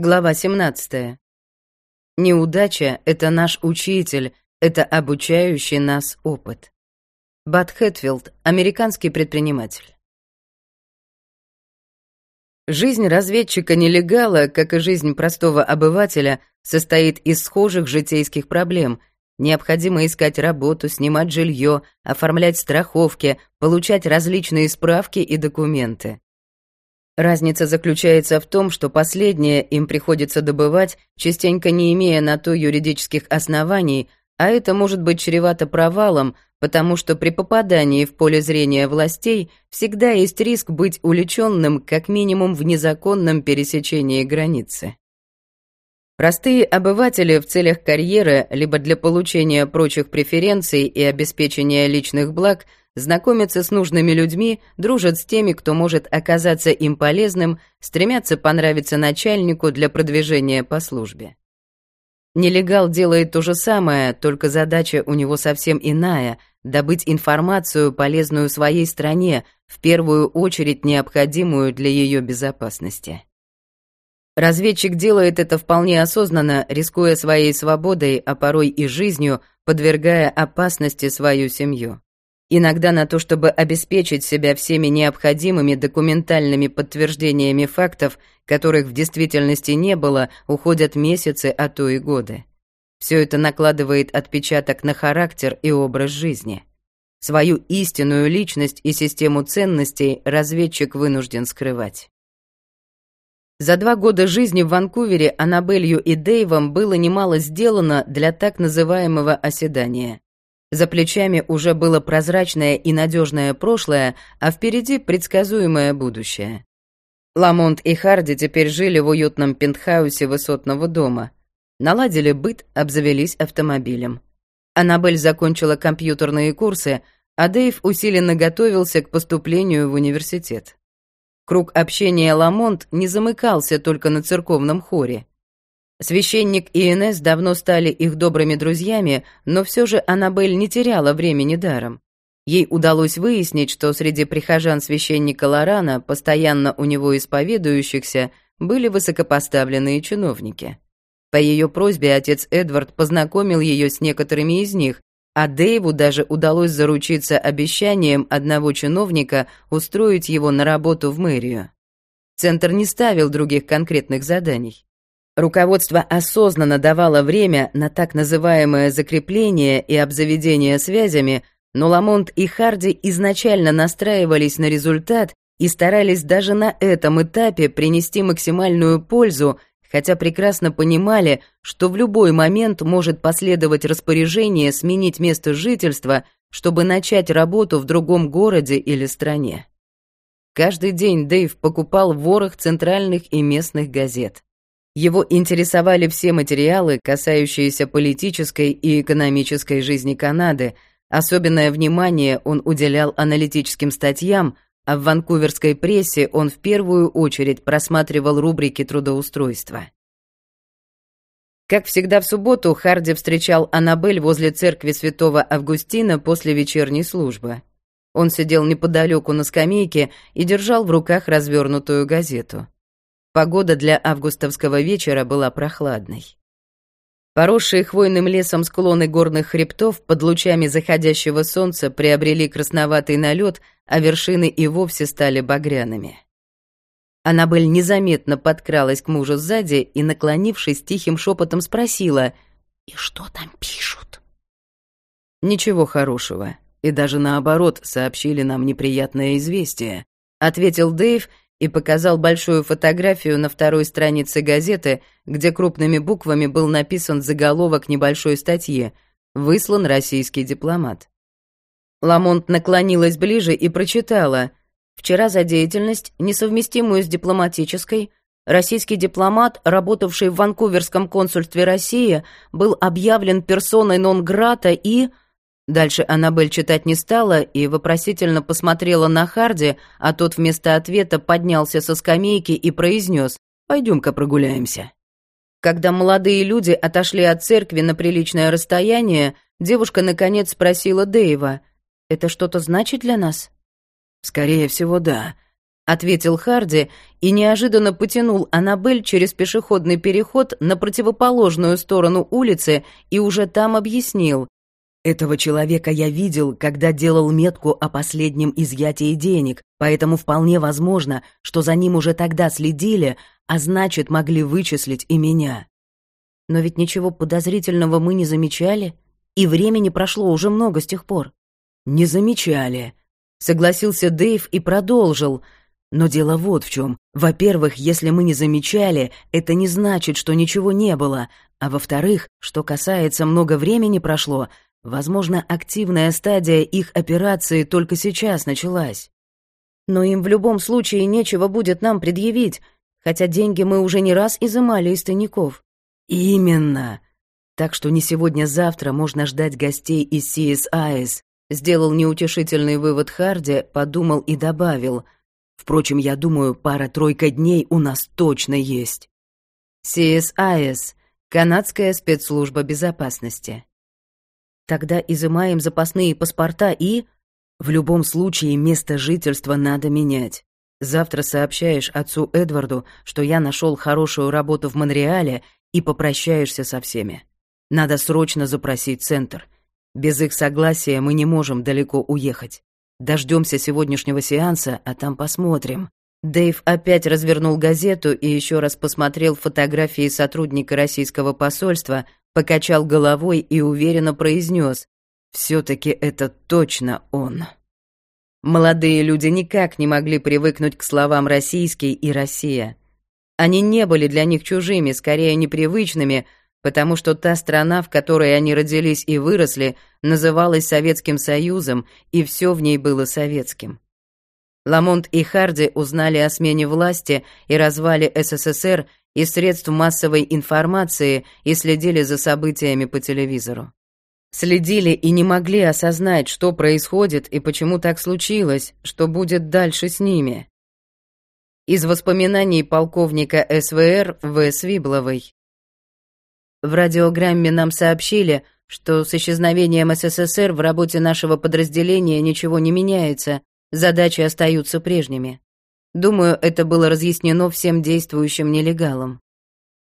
Глава 17. Неудача — это наш учитель, это обучающий нас опыт. Бат Хэтфилд, американский предприниматель. Жизнь разведчика-нелегала, как и жизнь простого обывателя, состоит из схожих житейских проблем. Необходимо искать работу, снимать жилье, оформлять страховки, получать различные справки и документы. Разница заключается в том, что последнее им приходится добывать, частенько не имея на то юридических оснований, а это может быть чревато провалом, потому что при попадании в поле зрения властей всегда есть риск быть уличенным как минимум в незаконном пересечении границы. Простые обыватели в целях карьеры либо для получения прочих преференций и обеспечения личных благ – знакомятся с нужными людьми, дружат с теми, кто может оказаться им полезным, стремятся понравиться начальнику для продвижения по службе. Нелегал делает то же самое, только задача у него совсем иная — добыть информацию, полезную своей стране, в первую очередь необходимую для ее безопасности. Разведчик делает это вполне осознанно, рискуя своей свободой, а порой и жизнью, подвергая опасности свою семью. Иногда на то, чтобы обеспечить себя всеми необходимыми документальными подтверждениями фактов, которых в действительности не было, уходят месяцы, а то и годы. Все это накладывает отпечаток на характер и образ жизни. Свою истинную личность и систему ценностей разведчик вынужден скрывать. За два года жизни в Ванкувере Аннабелью и Дэйвом было немало сделано для так называемого оседания. За плечами уже было прозрачное и надежное прошлое, а впереди предсказуемое будущее. Ламонт и Харди теперь жили в уютном пентхаусе высотного дома. Наладили быт, обзавелись автомобилем. Аннабель закончила компьютерные курсы, а Дэйв усиленно готовился к поступлению в университет. Круг общения Ламонт не замыкался только на церковном хоре. Священник и Инесс давно стали их добрыми друзьями, но все же Аннабель не теряла времени даром. Ей удалось выяснить, что среди прихожан священника Лорана, постоянно у него исповедующихся, были высокопоставленные чиновники. По ее просьбе отец Эдвард познакомил ее с некоторыми из них, а Дэйву даже удалось заручиться обещанием одного чиновника устроить его на работу в мэрию. Центр не ставил других конкретных заданий. Руководство осознанно давало время на так называемое закрепление и обзаведение связями, но Ламонт и Харди изначально настраивались на результат и старались даже на этом этапе принести максимальную пользу, хотя прекрасно понимали, что в любой момент может последовать распоряжение сменить место жительства, чтобы начать работу в другом городе или стране. Каждый день Дэйв покупал ворох центральных и местных газет. Его интересовали все материалы, касающиеся политической и экономической жизни Канады. Особенное внимание он уделял аналитическим статьям, а в ванкуверской прессе он в первую очередь просматривал рубрики трудоустройства. Как всегда в субботу, Харди встречал Аннабель возле церкви святого Августина после вечерней службы. Он сидел неподалеку на скамейке и держал в руках развернутую газету. Погода для августовского вечера была прохладной. Поросшие хвойным лесом склоны горных хребтов под лучами заходящего солнца приобрели красноватый налет, а вершины и вовсе стали багряными. Аннабель незаметно подкралась к мужу сзади и, наклонившись, тихим шепотом спросила «И что там пишут?» «Ничего хорошего, и даже наоборот сообщили нам неприятное известие», — ответил Дэйв и показал большую фотографию на второй странице газеты, где крупными буквами был написан заголовок небольшой статьи «Выслан российский дипломат». Ламонт наклонилась ближе и прочитала «Вчера за деятельность, несовместимую с дипломатической, российский дипломат, работавший в Ванкуверском консульстве России, был объявлен персоной нон-грата и...» Дальше Аннабель читать не стала и вопросительно посмотрела на Харди, а тот вместо ответа поднялся со скамейки и произнес «Пойдем-ка прогуляемся». Когда молодые люди отошли от церкви на приличное расстояние, девушка наконец спросила Дэйва «Это что-то значит для нас?» «Скорее всего, да. ответил Харди и неожиданно потянул Аннабель через пешеходный переход на противоположную сторону улицы и уже там объяснил. Этого человека я видел, когда делал метку о последнем изъятии денег, поэтому вполне возможно, что за ним уже тогда следили, а значит, могли вычислить и меня. Но ведь ничего подозрительного мы не замечали, и времени прошло уже много с тех пор. Не замечали, согласился Дэйв и продолжил. Но дело вот в чем. Во-первых, если мы не замечали, это не значит, что ничего не было. А во-вторых, что касается много времени прошло, возможно, активная стадия их операции только сейчас началась. Но им в любом случае нечего будет нам предъявить, хотя деньги мы уже не раз изымали из тайников. Именно. Так что не сегодня-завтра можно ждать гостей из CSIS. Сделал неутешительный вывод Харди, подумал и добавил. Впрочем, я думаю, пара-тройка дней у нас точно есть. CSIS — Канадская спецслужба безопасности. Тогда изымаем запасные паспорта и... В любом случае, место жительства надо менять. Завтра сообщаешь отцу Эдварду, что я нашел хорошую работу в Монреале и попрощаешься со всеми. Надо срочно запросить центр. Без их согласия мы не можем далеко уехать. Дождемся сегодняшнего сеанса, а там посмотрим. Дэйв опять развернул газету и еще раз посмотрел фотографии сотрудника российского посольства, покачал головой и уверенно произнес «Все-таки это точно он». Молодые люди никак не могли привыкнуть к словам «российский» и «Россия». Они не были для них чужими, скорее непривычными, потому что та страна, в которой они родились и выросли, называлась Советским Союзом, и все в ней было советским. Ламонт и Харди узнали о смене власти и развале СССР из средств массовой информации и следили за событиями по телевизору. Следили и не могли осознать, что происходит и почему так случилось, что будет дальше с ними. Из воспоминаний полковника СВР В. Свибловой. В радиограмме нам сообщили, что с исчезновением СССР в работе нашего подразделения ничего не меняется, задачи остаются прежними. Думаю, это было разъяснено всем действующим нелегалам.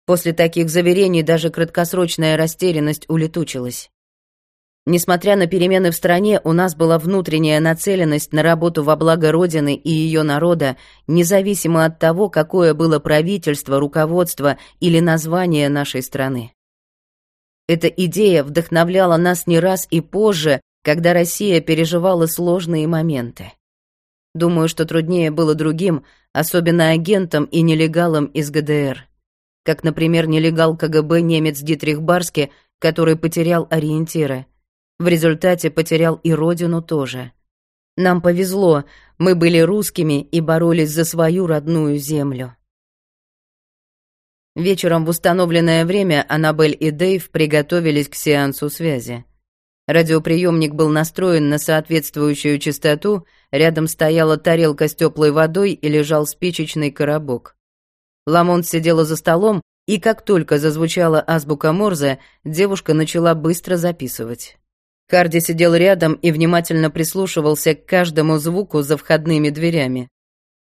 После таких заверений даже краткосрочная растерянность улетучилась. Несмотря на перемены в стране, у нас была внутренняя нацеленность на работу во благо Родины и ее народа, независимо от того, какое было правительство, руководство или название нашей страны. Эта идея вдохновляла нас не раз и позже, когда Россия переживала сложные моменты. Думаю, что труднее было другим, особенно агентам и нелегалам из ГДР. Как, например, нелегал КГБ немец Дитрих Барски, который потерял ориентиры. В результате потерял и родину тоже. Нам повезло, мы были русскими и боролись за свою родную землю. Вечером в установленное время Аннабель и Дэйв приготовились к сеансу связи. Радиоприемник был настроен на соответствующую частоту, рядом стояла тарелка с теплой водой и лежал спичечный коробок. Ламонт сидела за столом, и как только зазвучала азбука Морзе, девушка начала быстро записывать. Карди сидел рядом и внимательно прислушивался к каждому звуку за входными дверями.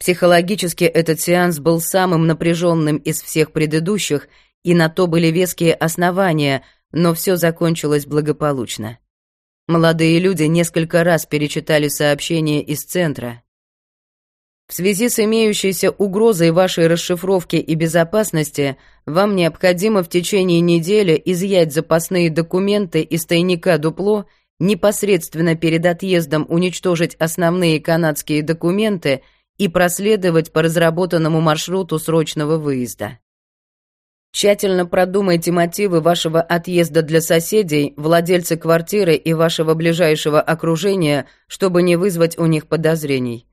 Психологически этот сеанс был самым напряженным из всех предыдущих, и на то были веские основания, но все закончилось благополучно. Молодые люди несколько раз перечитали сообщение из центра. В связи с имеющейся угрозой вашей расшифровки и безопасности, вам необходимо в течение недели изъять запасные документы из тайника Дупло, непосредственно перед отъездом уничтожить основные канадские документы и проследовать по разработанному маршруту срочного выезда. Тщательно продумайте мотивы вашего отъезда для соседей, владельца квартиры и вашего ближайшего окружения, чтобы не вызвать у них подозрений.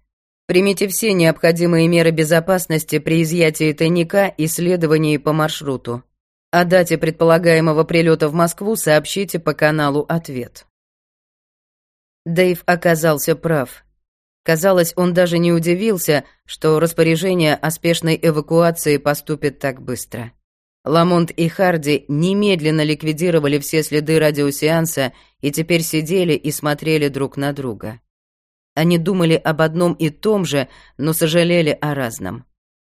Примите все необходимые меры безопасности при изъятии тайника и следовании по маршруту. О дате предполагаемого прилета в Москву сообщите по каналу «Ответ». Дэйв оказался прав. Казалось, он даже не удивился, что распоряжение о спешной эвакуации поступит так быстро. Ламонт и Харди немедленно ликвидировали все следы радиосеанса и теперь сидели и смотрели друг на друга. Они думали об одном и том же, но сожалели о разном.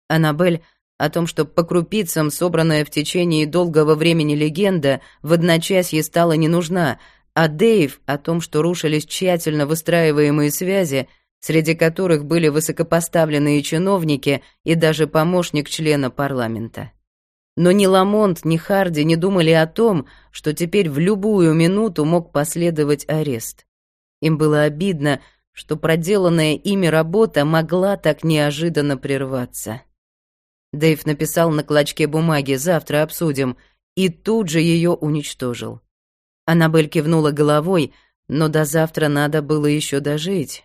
Аннабель о том, что по крупицам, собранная в течение долгого времени легенда, в одночасье стала не нужна, а Дэйв о том, что рушились тщательно выстраиваемые связи, среди которых были высокопоставленные чиновники и даже помощник члена парламента. Но ни Ламонт, ни Харди не думали о том, что теперь в любую минуту мог последовать арест. Им было обидно, что проделанная ими работа могла так неожиданно прерваться. Дэйв написал на клочке бумаги «Завтра обсудим» и тут же ее уничтожил. Аннабель кивнула головой, но до завтра надо было еще дожить.